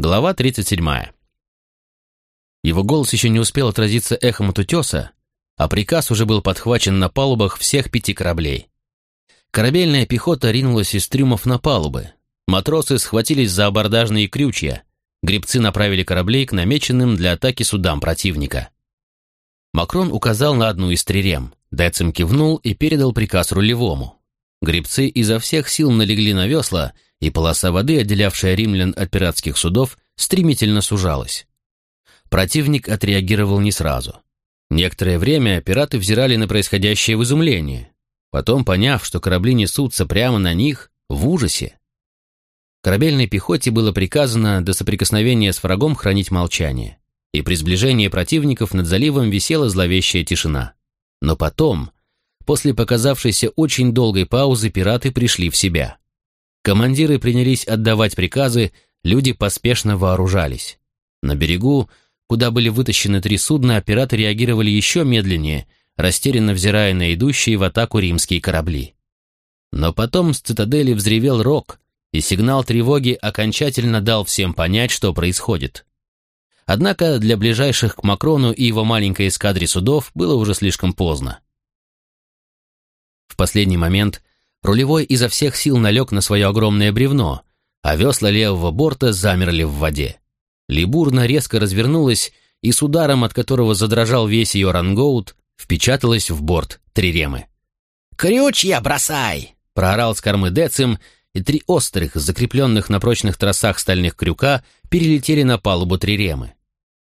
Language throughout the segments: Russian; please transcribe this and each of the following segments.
Глава 37. Его голос еще не успел отразиться эхом от утеса, а приказ уже был подхвачен на палубах всех пяти кораблей. Корабельная пехота ринулась из трюмов на палубы. Матросы схватились за абордажные крючья. Гребцы направили кораблей к намеченным для атаки судам противника. Макрон указал на одну из трирем. Децим кивнул и передал приказ рулевому. Гребцы изо всех сил налегли на весла, и полоса воды, отделявшая римлян от пиратских судов, стремительно сужалась. Противник отреагировал не сразу. Некоторое время пираты взирали на происходящее в изумлении. Потом, поняв, что корабли несутся прямо на них, в ужасе. Корабельной пехоте было приказано до соприкосновения с врагом хранить молчание, и при сближении противников над заливом висела зловещая тишина. Но потом, после показавшейся очень долгой паузы, пираты пришли в себя. Командиры принялись отдавать приказы, люди поспешно вооружались. На берегу, куда были вытащены три судна, пираты реагировали еще медленнее, растерянно взирая на идущие в атаку римские корабли. Но потом с цитадели взревел рог, и сигнал тревоги окончательно дал всем понять, что происходит. Однако для ближайших к Макрону и его маленькой эскадре судов было уже слишком поздно. В последний момент Рулевой изо всех сил налег на свое огромное бревно, а весла левого борта замерли в воде. Либурна резко развернулась и с ударом, от которого задрожал весь ее рангоут, впечаталась в борт Триремы. «Крючья бросай!» — проорал с кормы Децим, и три острых, закрепленных на прочных тросах стальных крюка, перелетели на палубу Триремы.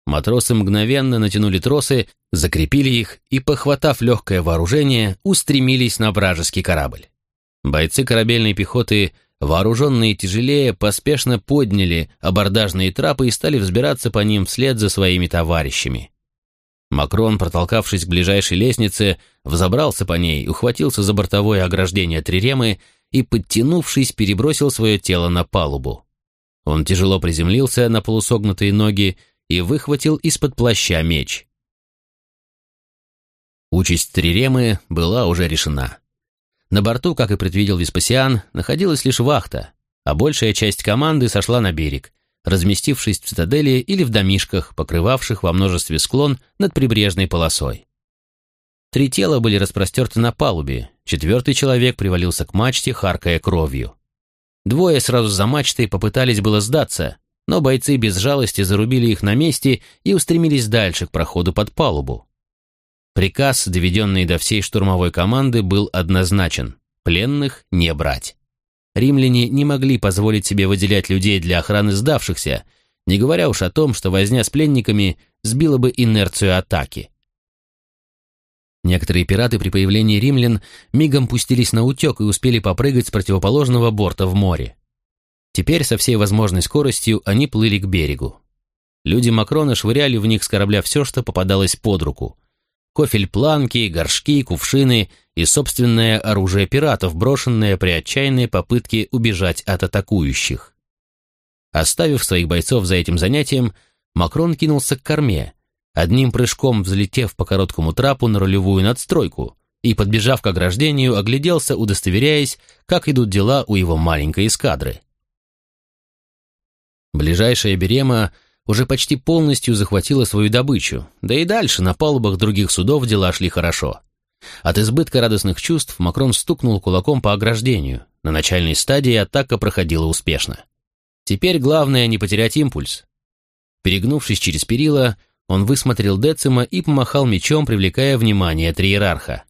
Матросы мгновенно натянули тросы, закрепили их и, похватав легкое вооружение, устремились на вражеский корабль. Бойцы корабельной пехоты, вооруженные тяжелее, поспешно подняли абордажные трапы и стали взбираться по ним вслед за своими товарищами. Макрон, протолкавшись к ближайшей лестнице, взобрался по ней, ухватился за бортовое ограждение триремы и, подтянувшись, перебросил свое тело на палубу. Он тяжело приземлился на полусогнутые ноги и выхватил из-под плаща меч. Участь триремы была уже решена. На борту, как и предвидел Веспасиан, находилась лишь вахта, а большая часть команды сошла на берег, разместившись в цитадели или в домишках, покрывавших во множестве склон над прибрежной полосой. Три тела были распростерты на палубе, четвертый человек привалился к мачте, харкая кровью. Двое сразу за мачтой попытались было сдаться, но бойцы без жалости зарубили их на месте и устремились дальше к проходу под палубу. Приказ, доведенный до всей штурмовой команды, был однозначен – пленных не брать. Римляне не могли позволить себе выделять людей для охраны сдавшихся, не говоря уж о том, что возня с пленниками сбила бы инерцию атаки. Некоторые пираты при появлении римлян мигом пустились на утек и успели попрыгать с противоположного борта в море. Теперь со всей возможной скоростью они плыли к берегу. Люди Макрона швыряли в них с корабля все, что попадалось под руку – кофель-планки, горшки, кувшины и собственное оружие пиратов, брошенное при отчаянной попытке убежать от атакующих. Оставив своих бойцов за этим занятием, Макрон кинулся к корме, одним прыжком взлетев по короткому трапу на рулевую надстройку и, подбежав к ограждению, огляделся, удостоверяясь, как идут дела у его маленькой эскадры. Ближайшая Берема уже почти полностью захватила свою добычу, да и дальше на палубах других судов дела шли хорошо. От избытка радостных чувств Макрон стукнул кулаком по ограждению. На начальной стадии атака проходила успешно. Теперь главное не потерять импульс. Перегнувшись через перила, он высмотрел Децима и помахал мечом, привлекая внимание триерарха.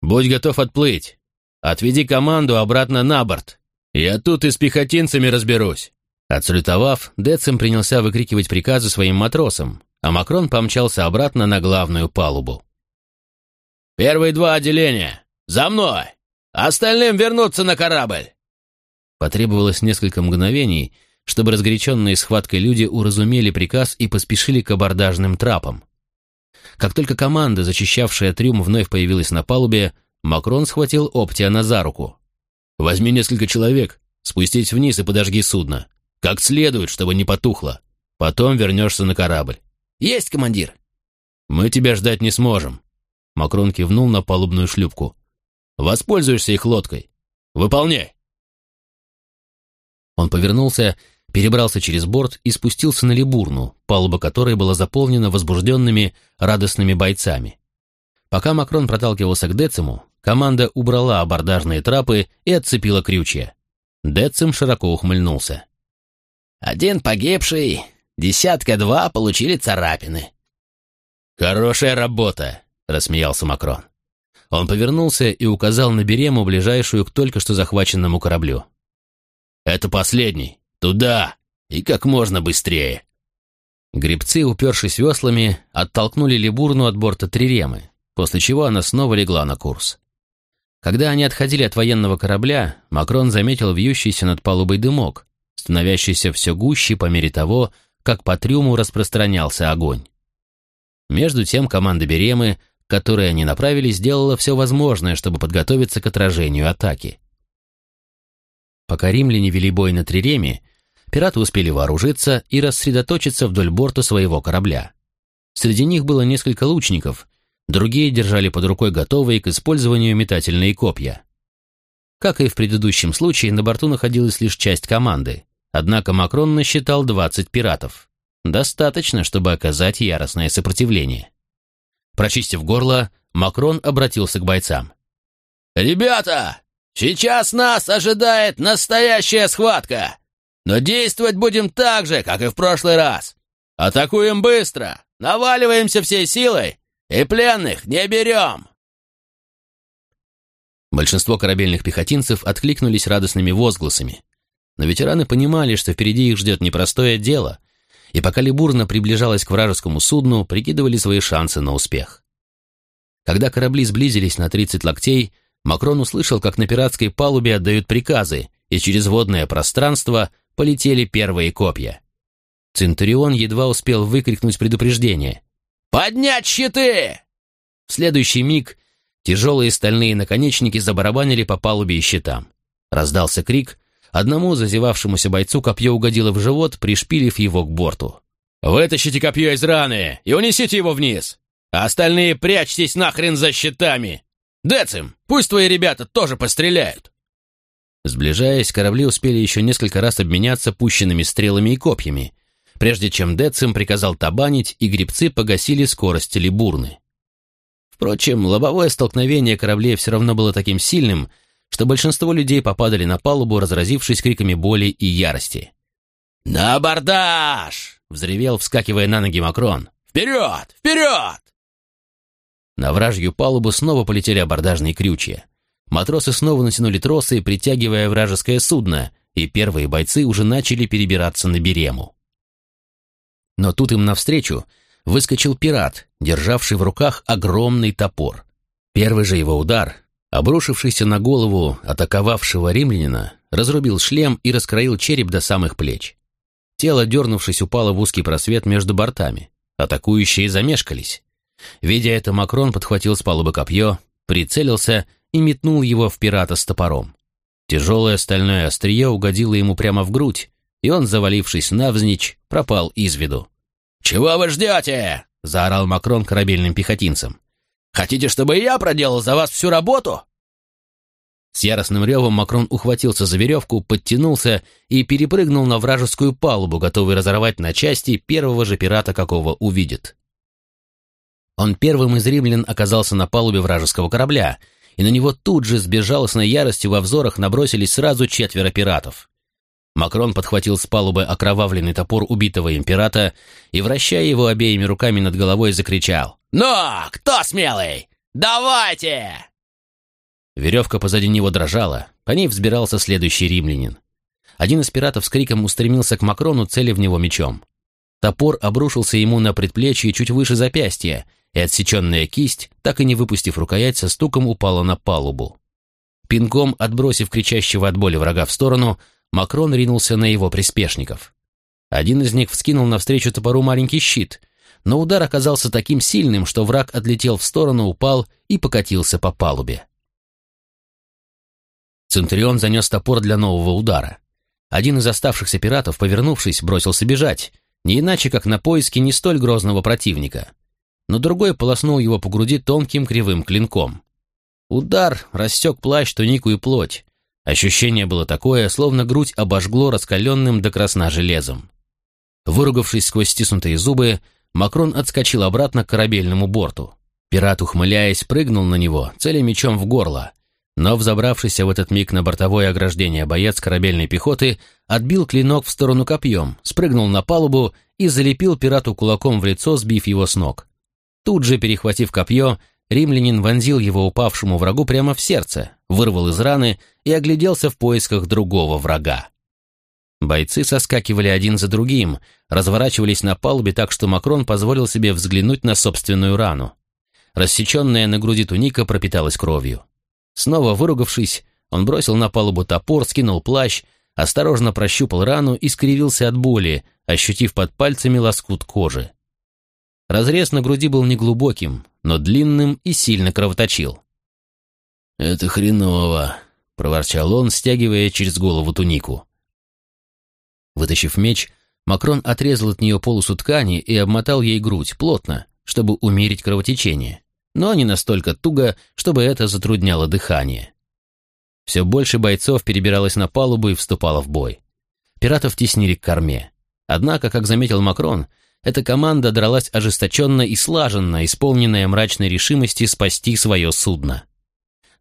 «Будь готов отплыть. Отведи команду обратно на борт. Я тут и с пехотинцами разберусь». Отсалютовав, Децим принялся выкрикивать приказы своим матросам, а Макрон помчался обратно на главную палубу. «Первые два отделения! За мной! Остальным вернуться на корабль!» Потребовалось несколько мгновений, чтобы разгоряченные схваткой люди уразумели приказ и поспешили к абордажным трапам. Как только команда, зачищавшая трюм, вновь появилась на палубе, Макрон схватил Оптиана за руку. «Возьми несколько человек, спустись вниз и подожги судно. Как следует, чтобы не потухло. Потом вернешься на корабль. Есть, командир. Мы тебя ждать не сможем. Макрон кивнул на палубную шлюпку. Воспользуешься их лодкой. Выполняй. Он повернулся, перебрался через борт и спустился на Либурну, палуба которой была заполнена возбужденными, радостными бойцами. Пока Макрон проталкивался к Дециму, команда убрала абордажные трапы и отцепила крючья. Децим широко ухмыльнулся. «Один погибший, десятка-два получили царапины». «Хорошая работа», — рассмеялся Макрон. Он повернулся и указал на Берему, ближайшую к только что захваченному кораблю. «Это последний. Туда! И как можно быстрее!» Гребцы, упершись веслами, оттолкнули Либурну от борта Триремы, после чего она снова легла на курс. Когда они отходили от военного корабля, Макрон заметил вьющийся над палубой дымок, становящийся все гуще по мере того, как по трюму распространялся огонь. Между тем команда Беремы, к которой они направились, сделала все возможное, чтобы подготовиться к отражению атаки. Пока римляне вели бой на Триреме, пираты успели вооружиться и рассредоточиться вдоль борта своего корабля. Среди них было несколько лучников, другие держали под рукой готовые к использованию метательные копья. Как и в предыдущем случае, на борту находилась лишь часть команды, однако Макрон насчитал 20 пиратов. Достаточно, чтобы оказать яростное сопротивление. Прочистив горло, Макрон обратился к бойцам. «Ребята, Сейчас нас ожидает настоящая схватка. Но действовать будем так же, как и в прошлый раз. Атакуем быстро, наваливаемся всей силой и пленных не берем. Большинство корабельных пехотинцев откликнулись радостными возгласами. Но ветераны понимали, что впереди их ждет непростое дело, и пока Либурна приближалась к вражескому судну, прикидывали свои шансы на успех. Когда корабли сблизились на 30 локтей, Макрон услышал, как на пиратской палубе отдают приказы, и через водное пространство полетели первые копья. Центурион едва успел выкрикнуть предупреждение. «Поднять щиты!» В следующий миг тяжелые стальные наконечники забарабанили по палубе и щитам. Раздался крик, одному зазевавшемуся бойцу копье угодило в живот, пришпилив его к борту. «Вытащите копье из раны и унесите его вниз, а остальные прячьтесь нахрен за щитами!» «Децим, пусть твои ребята тоже постреляют!» Сближаясь, корабли успели еще несколько раз обменяться пущенными стрелами и копьями, прежде чем Децим приказал табанить, и грибцы погасили скорость либурны. Впрочем, лобовое столкновение кораблей все равно было таким сильным, что большинство людей попадали на палубу, разразившись криками боли и ярости. «На абордаж!» — взревел, вскакивая на ноги Макрон. «Вперед! Вперед!» На вражью палубу снова полетели абордажные крючья. Матросы снова натянули тросы, притягивая вражеское судно, и первые бойцы уже начали перебираться на берему. Но тут им навстречу выскочил пират, державший в руках огромный топор. Первый же его удар, обрушившийся на голову атаковавшего римлянина, разрубил шлем и раскроил череп до самых плеч. Тело, дернувшись, упало в узкий просвет между бортами. Атакующие замешкались. Видя это, Макрон подхватил с палубы копье, прицелился и метнул его в пирата с топором. Тяжелое стальное острие угодило ему прямо в грудь, и он, завалившись навзничь, пропал из виду. «Чего вы ждете?» — заорал Макрон корабельным пехотинцам. «Хотите, чтобы я проделал за вас всю работу?» С яростным ревом Макрон ухватился за веревку, подтянулся и перепрыгнул на вражескую палубу, готовый разорвать на части первого же пирата, какого увидит. Он первым из римлян оказался на палубе вражеского корабля, и на него тут же с безжалостной яростью во взорах набросились сразу четверо пиратов. Макрон подхватил с палубы окровавленный топор убитого императа и, вращая его обеими руками над головой, закричал «Ну, кто смелый? Давайте!» Веревка позади него дрожала, по ней взбирался следующий римлянин. Один из пиратов с криком устремился к Макрону, цели в него мечом. Топор обрушился ему на предплечье чуть выше запястья, и отсеченная кисть, так и не выпустив рукоять, со стуком упала на палубу. Пинком, отбросив кричащего от боли врага в сторону, Макрон ринулся на его приспешников. Один из них вскинул навстречу топору маленький щит, но удар оказался таким сильным, что враг отлетел в сторону, упал и покатился по палубе. Центурион занес топор для нового удара. Один из оставшихся пиратов, повернувшись, бросился бежать, не иначе, как на поиски не столь грозного противника но другой полоснул его по груди тонким кривым клинком. Удар рассек плащ, тунику и плоть, Ощущение было такое, словно грудь обожгло раскаленным до красна железом. Выругавшись сквозь стиснутые зубы, Макрон отскочил обратно к корабельному борту. Пират, ухмыляясь, прыгнул на него, целя мечом в горло. Но взобравшийся в этот миг на бортовое ограждение боец корабельной пехоты отбил клинок в сторону копьем, спрыгнул на палубу и залепил пирату кулаком в лицо, сбив его с ног. Тут же, перехватив копье, римлянин вонзил его упавшему врагу прямо в сердце, вырвал из раны и огляделся в поисках другого врага. Бойцы соскакивали один за другим, разворачивались на палубе так, что Макрон позволил себе взглянуть на собственную рану. Рассеченная на груди туника пропиталась кровью. Снова выругавшись, он бросил на палубу топор, скинул плащ, осторожно прощупал рану и скривился от боли, ощутив под пальцами лоскут кожи. Разрез на груди был неглубоким, но длинным и сильно кровоточил. «Это хреново», — проворчал он, стягивая через голову тунику. Вытащив меч, Макрон отрезал от нее полосу ткани и обмотал ей грудь плотно, чтобы умерить кровотечение, но не настолько туго, чтобы это затрудняло дыхание. Все больше бойцов перебиралось на палубу и вступало в бой. Пиратов теснили к корме. Однако, как заметил Макрон, эта команда дралась ожесточенно и слаженно, исполненная мрачной решимости спасти свое судно.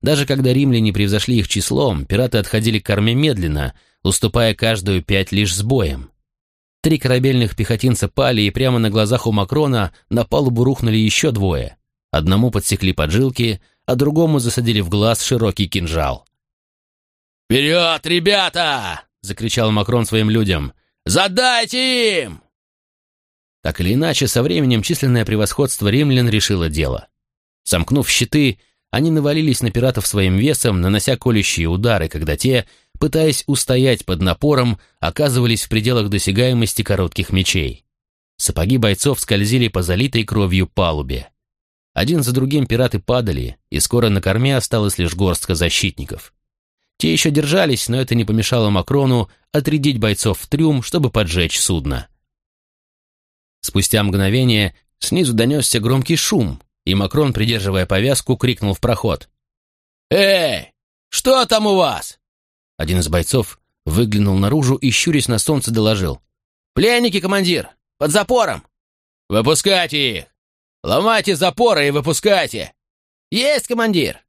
Даже когда римляне превзошли их числом, пираты отходили к корме медленно, уступая каждую пять лишь с боем. Три корабельных пехотинца пали, и прямо на глазах у Макрона на палубу рухнули еще двое. Одному подсекли поджилки, а другому засадили в глаз широкий кинжал. «Вперед, ребята!» — закричал Макрон своим людям. «Задайте им!» Так или иначе, со временем численное превосходство римлян решило дело. Сомкнув щиты, они навалились на пиратов своим весом, нанося колющие удары, когда те, пытаясь устоять под напором, оказывались в пределах досягаемости коротких мечей. Сапоги бойцов скользили по залитой кровью палубе. Один за другим пираты падали, и скоро на корме осталась лишь горстка защитников. Те еще держались, но это не помешало Макрону отрядить бойцов в трюм, чтобы поджечь судно. Спустя мгновение снизу донесся громкий шум, и Макрон, придерживая повязку, крикнул в проход. «Эй, что там у вас?» Один из бойцов выглянул наружу и, щурясь на солнце, доложил. «Пленники, командир! Под запором!» «Выпускайте их! Ломайте запоры и выпускайте!» «Есть, командир!»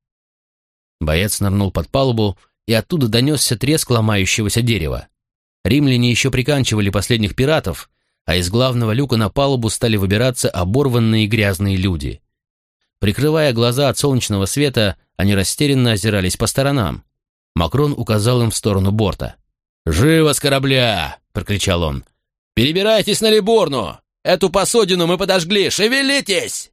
Боец нырнул под палубу, и оттуда донесся треск ломающегося дерева. Римляне еще приканчивали последних пиратов, а из главного люка на палубу стали выбираться оборванные грязные люди. Прикрывая глаза от солнечного света, они растерянно озирались по сторонам. Макрон указал им в сторону борта. «Живо с корабля!» — прокричал он. «Перебирайтесь на Либурну! Эту посудину мы подожгли! Шевелитесь!»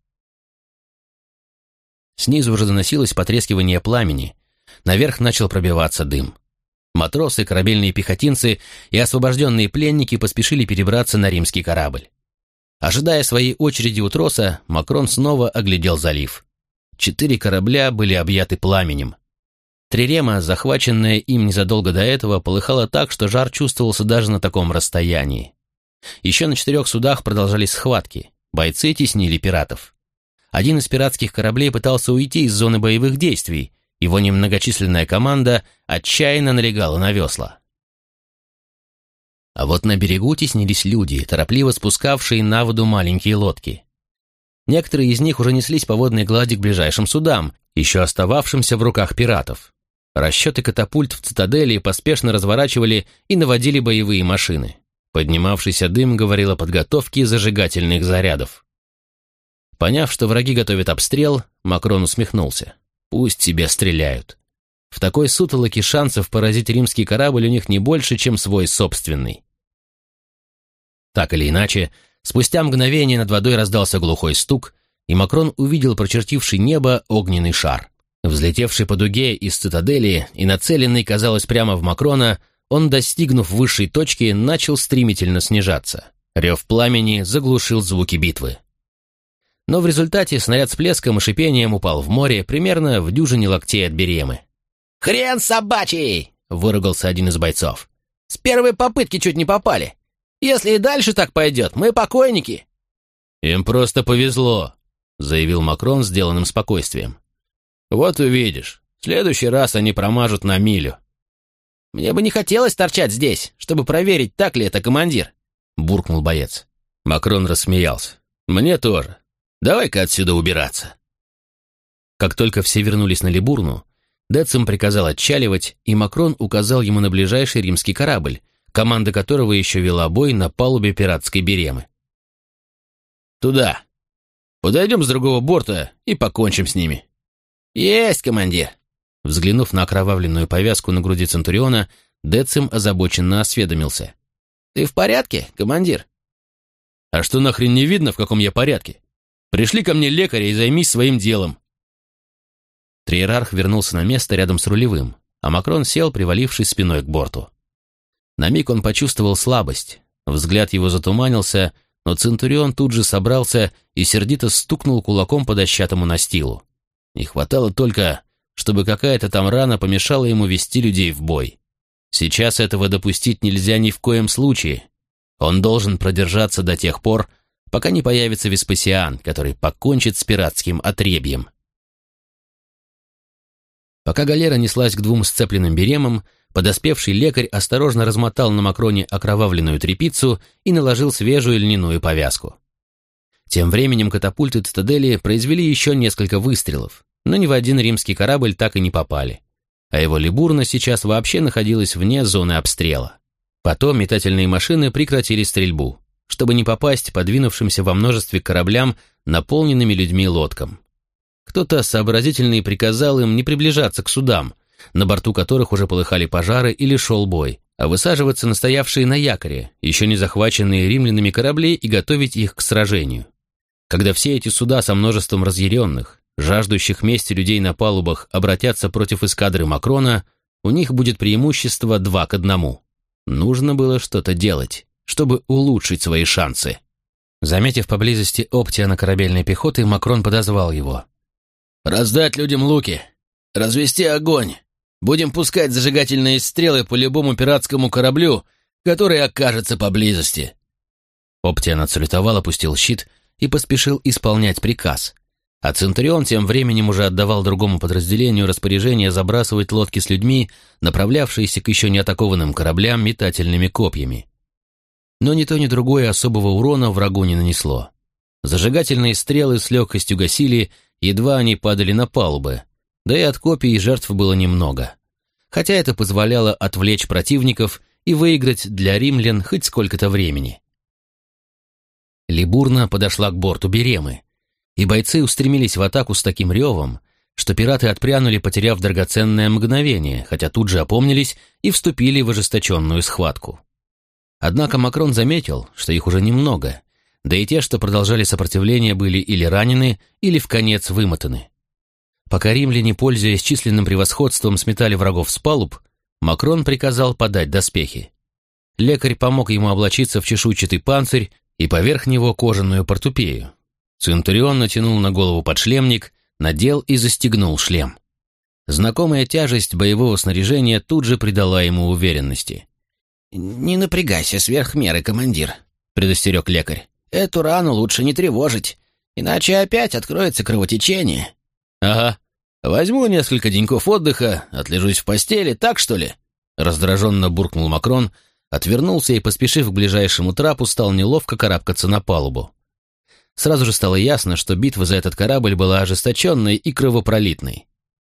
Снизу уже доносилось потрескивание пламени. Наверх начал пробиваться дым. Матросы, корабельные пехотинцы и освобожденные пленники поспешили перебраться на римский корабль. Ожидая своей очереди у троса, Макрон снова оглядел залив. Четыре корабля были объяты пламенем. Трирема, захваченная им незадолго до этого, полыхала так, что жар чувствовался даже на таком расстоянии. Еще на четырех судах продолжались схватки. Бойцы теснили пиратов. Один из пиратских кораблей пытался уйти из зоны боевых действий, его немногочисленная команда отчаянно налегала на весла. А вот на берегу теснились люди, торопливо спускавшие на воду маленькие лодки. Некоторые из них уже неслись по водной глади к ближайшим судам, еще остававшимся в руках пиратов. Расчеты катапульт в цитадели поспешно разворачивали и наводили боевые машины. Поднимавшийся дым говорил о подготовке зажигательных зарядов. Поняв, что враги готовят обстрел, Макрон усмехнулся. Пусть себе стреляют. В такой сутолоке шансов поразить римский корабль у них не больше, чем свой собственный. Так или иначе, спустя мгновение над водой раздался глухой стук, и Макрон увидел прочертивший небо огненный шар. Взлетевший по дуге из цитадели и нацеленный, казалось, прямо в Макрона, он, достигнув высшей точки, начал стремительно снижаться. Рев пламени заглушил звуки битвы но в результате снаряд с плеском и шипением упал в море примерно в дюжине локтей от Беремы. «Хрен собачий!» — выругался один из бойцов. «С первой попытки чуть не попали. Если и дальше так пойдет, мы покойники». «Им просто повезло», — заявил Макрон сделанным спокойствием. «Вот увидишь, в следующий раз они промажут на милю. Мне бы не хотелось торчать здесь, чтобы проверить, так ли это командир», — буркнул боец. Макрон рассмеялся. «Мне тоже. Давай-ка отсюда убираться». Как только все вернулись на Либурну, Децим приказал отчаливать, и Макрон указал ему на ближайший римский корабль, команда которого еще вела бой на палубе пиратской беремы. «Туда. Подойдем с другого борта и покончим с ними». «Есть, командир!» Взглянув на окровавленную повязку на груди Центуриона, Децим озабоченно осведомился. «Ты в порядке, командир?» «А что нахрен не видно, в каком я порядке? Пришли ко мне лекаря и займись своим делом». Триерарх вернулся на место рядом с рулевым, а Макрон сел, привалившись спиной к борту. На миг он почувствовал слабость, взгляд его затуманился, но Центурион тут же собрался и сердито стукнул кулаком по дощатому настилу. Не хватало только, чтобы какая-то там рана помешала ему вести людей в бой. Сейчас этого допустить нельзя ни в коем случае. Он должен продержаться до тех пор, пока не появится Веспасиан, который покончит с пиратским отребьем. Пока галера неслась к двум сцепленным беремам, подоспевший лекарь осторожно размотал на Макроне окровавленную тряпицу и наложил свежую льняную повязку. Тем временем катапульты Цитадели произвели еще несколько выстрелов, но ни в один римский корабль так и не попали. А его Либурна сейчас вообще находилась вне зоны обстрела. Потом метательные машины прекратили стрельбу, чтобы не попасть подвинувшимся во множестве кораблям, наполненными людьми лодкам. Кто-то сообразительный приказал им не приближаться к судам, на борту которых уже полыхали пожары или шел бой, а высаживаться на стоявшие на якоре, еще не захваченные римлянами корабли и готовить их к сражению. Когда все эти суда со множеством разъяренных, жаждущих мести людей на палубах обратятся против эскадры Макрона, у них будет преимущество два к одному. Нужно было что-то делать, чтобы улучшить свои шансы. Заметив поблизости Оптиана корабельной пехоты, Макрон подозвал его. Раздать людям луки. Развести огонь. Будем пускать зажигательные стрелы по любому пиратскому кораблю, который окажется поблизости». Оптиан отсалютовал, опустил щит и поспешил исполнять приказ. А Центурион тем временем уже отдавал другому подразделению распоряжение забрасывать лодки с людьми, направлявшиеся к еще не атакованным кораблям метательными копьями. Но ни то, ни другое особого урона врагу не нанесло. Зажигательные стрелы с легкостью гасили едва они падали на палубы, да и от копий жертв было немного. Хотя это позволяло отвлечь противников и выиграть для римлян хоть сколько-то времени. Либурна подошла к борту Беремы, и бойцы устремились в атаку с таким ревом, что пираты отпрянули, потеряв драгоценное мгновение, хотя тут же опомнились и вступили в ожесточенную схватку. Однако Макрон заметил, что их уже немного, да и те, что продолжали сопротивление, были или ранены, или в конец вымотаны. Пока римляне, пользуясь численным превосходством, сметали врагов с палуб, Макрон приказал подать доспехи. Лекарь помог ему облачиться в чешуйчатый панцирь и поверх него кожаную портупею. Центурион натянул на голову подшлемник, надел и застегнул шлем. Знакомая тяжесть боевого снаряжения тут же придала ему уверенности. «Не напрягайся сверх меры, командир», — предостерег лекарь. Эту рану лучше не тревожить, иначе опять откроется кровотечение. Ага. Возьму несколько деньков отдыха, отлежусь в постели, так что ли? Раздраженно буркнул Макрон, отвернулся и, поспешив к ближайшему трапу, стал неловко карабкаться на палубу. Сразу же стало ясно, что битва за этот корабль была ожесточенной и кровопролитной.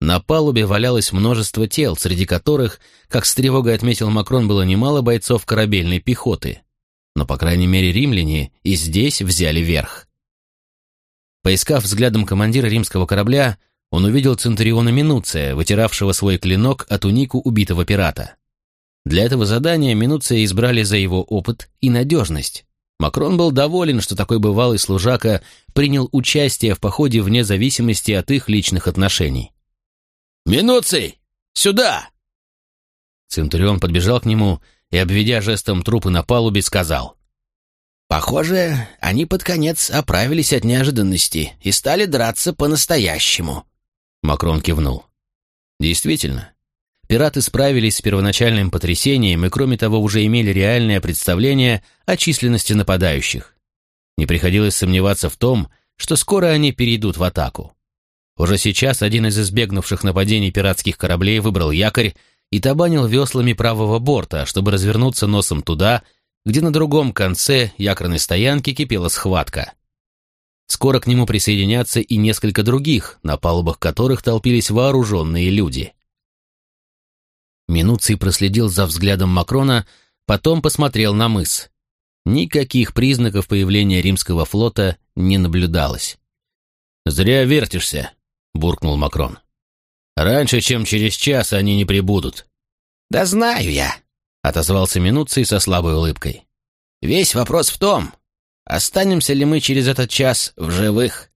На палубе валялось множество тел, среди которых, как с тревогой отметил Макрон, было немало бойцов корабельной пехоты но, по крайней мере, римляне и здесь взяли верх. Поискав взглядом командира римского корабля, он увидел Центуриона Минуция, вытиравшего свой клинок от унику убитого пирата. Для этого задания Минуция избрали за его опыт и надежность. Макрон был доволен, что такой бывалый служака принял участие в походе вне зависимости от их личных отношений. «Минуций! Сюда!» Центурион подбежал к нему и, обведя жестом трупы на палубе, сказал. «Похоже, они под конец оправились от неожиданности и стали драться по-настоящему». Макрон кивнул. «Действительно, пираты справились с первоначальным потрясением и, кроме того, уже имели реальное представление о численности нападающих. Не приходилось сомневаться в том, что скоро они перейдут в атаку. Уже сейчас один из избегнувших нападений пиратских кораблей выбрал якорь и табанил веслами правого борта, чтобы развернуться носом туда, где на другом конце якорной стоянки кипела схватка. Скоро к нему присоединятся и несколько других, на палубах которых толпились вооруженные люди. Минуций проследил за взглядом Макрона, потом посмотрел на мыс. Никаких признаков появления римского флота не наблюдалось. «Зря вертишься», — буркнул Макрон. «Раньше, чем через час, они не прибудут». «Да знаю я», — отозвался Минуций со слабой улыбкой. «Весь вопрос в том, останемся ли мы через этот час в живых».